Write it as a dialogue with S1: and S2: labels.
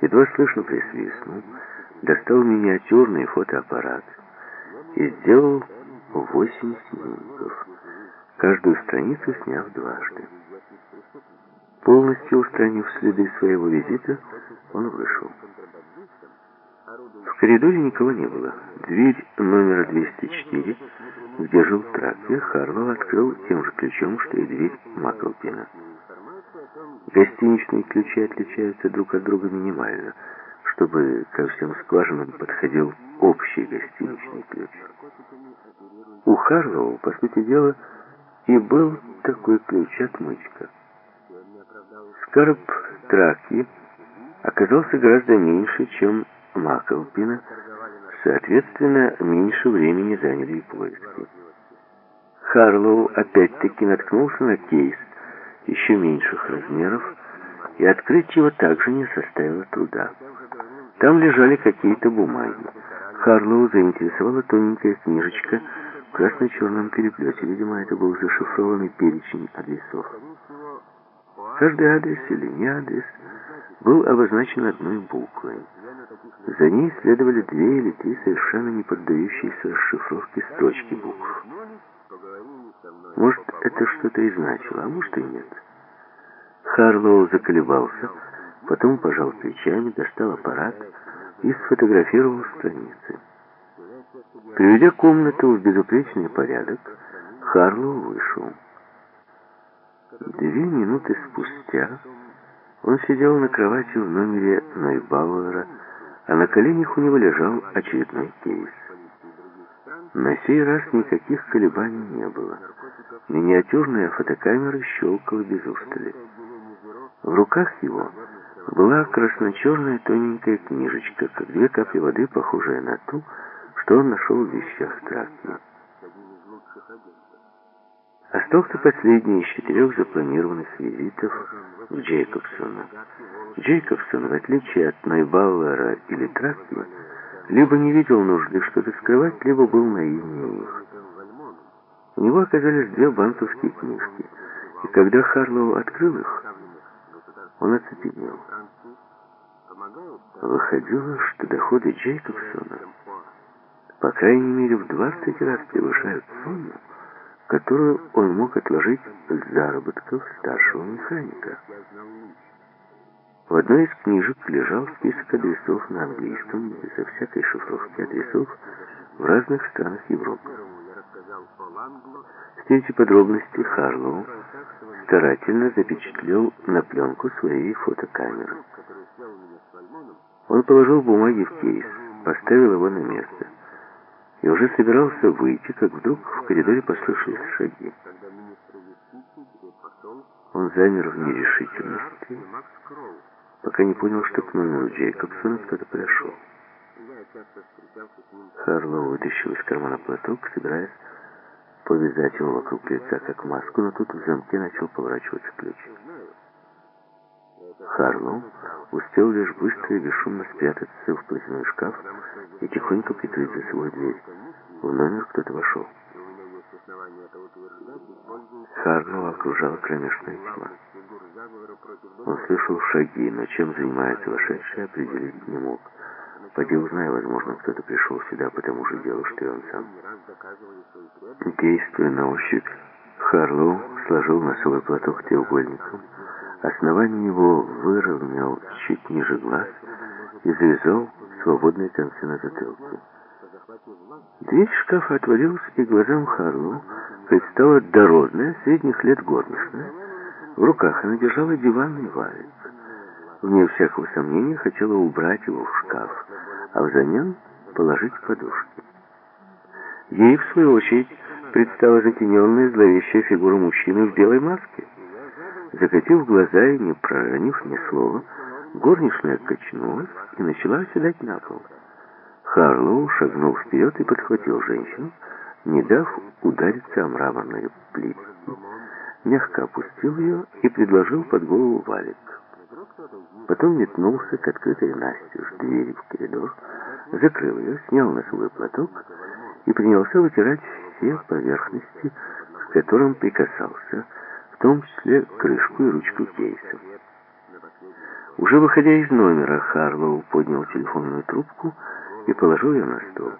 S1: Едва слышно присвистнул, достал миниатюрный фотоаппарат и сделал восемь снимков, каждую страницу сняв дважды. Полностью устранив следы своего визита, он вышел. В коридоре никого не было. Дверь номера 204, где жил Траквер, Харлоу открыл тем же ключом, что и дверь Маклпина. Гостиничные ключи отличаются друг от друга минимально, чтобы ко всем скважинам подходил общий гостиничный ключ. У Харлоу, по сути дела, и был такой ключ-отмычка. Скарб Траки оказался гораздо меньше, чем Маклпина, соответственно, меньше времени заняли и поиски. Харлоу опять-таки наткнулся на кейс еще меньших размеров, и открыть его также не составило труда. Там лежали какие-то бумаги. Харлоу заинтересовала тоненькая книжечка в красно-черном переплете. Видимо, это был зашифрованный перечень адресов. Каждый адрес или не адрес был обозначен одной буквой. За ней следовали две или три совершенно не поддающиеся расшифровке строчки букв. Может, это что-то и значило, а может и нет. Харлоу заколебался, потом пожал плечами, достал аппарат и сфотографировал страницы. Приведя комнату в безупречный порядок, Харлоу вышел. Две минуты спустя он сидел на кровати в номере Нойбауэра, а на коленях у него лежал очередной кейс. На сей раз никаких колебаний не было. Миниатюрная фотокамера щелкала без устали. В руках его была красно-черная тоненькая книжечка, как две капли воды, похожая на ту, что он нашел в вещах Тракни. Остался последний из четырех запланированных визитов к Джейкобсону. Джейкобсон, в отличие от Найбауэра или Тракки, либо не видел нужды что-то скрывать, либо был наивнее их. У него оказались две банковские книжки, и когда Харлоу открыл их, он оцепенел. Выходило, что доходы Джейкобсона, по крайней мере, в 20 раз превышают сумму, которую он мог отложить с заработков старшего механика. В одной из книжек лежал список адресов на английском, безо всякой шифровки адресов в разных странах Европы. Все эти подробности Харлоу старательно запечатлел на пленку своей фотокамеры. Он положил бумаги в кейс, поставил его на место и уже собирался выйти, как вдруг в коридоре послышались шаги. Он замер в нерешительности, пока не понял, что к номеру Джейкобсона кто-то пришел. Харлоу вытащил из кармана платок, собираясь повязать его вокруг лица, как маску, но тут в замке начал поворачиваться ключ. Харлоу успел лишь быстро и бесшумно спрятаться в платяной шкаф и тихонько прикрыть за собой дверь. В номер кто-то вошел. Харлоу окружала кромешная тьма. Он слышал шаги, но чем занимается вошедший, определить не мог. Поди узнай, возможно, кто-то пришел сюда по тому же делу, что и он сам. Действуя на ощупь, Харлоу сложил носовой платок треугольником, основание его выровнял чуть ниже глаз и завязал свободные концы на затылке. Дверь шкафа отворилась, и глазам Харлоу предстала дородная, средних лет горничная. В руках она держала диванный валик. Вне всякого сомнения хотела убрать его в шкаф, а взамен положить подушки. Ей, в свою очередь, предстала затененная зловещая фигура мужчины в белой маске. Закатив глаза и не проронив ни слова, горничная качнулась и начала оседать на пол. Харлоу шагнул вперед и подхватил женщину, не дав удариться о мраморные плитки, мягко опустил ее и предложил под голову валик. Потом метнулся к открытой настежь двери в коридор, закрыл ее, снял носовой платок и принялся вытирать все поверхности, к которым прикасался, в том числе крышку и ручку кейса. Уже выходя из номера, Харлоу поднял телефонную трубку и положил ее на стол.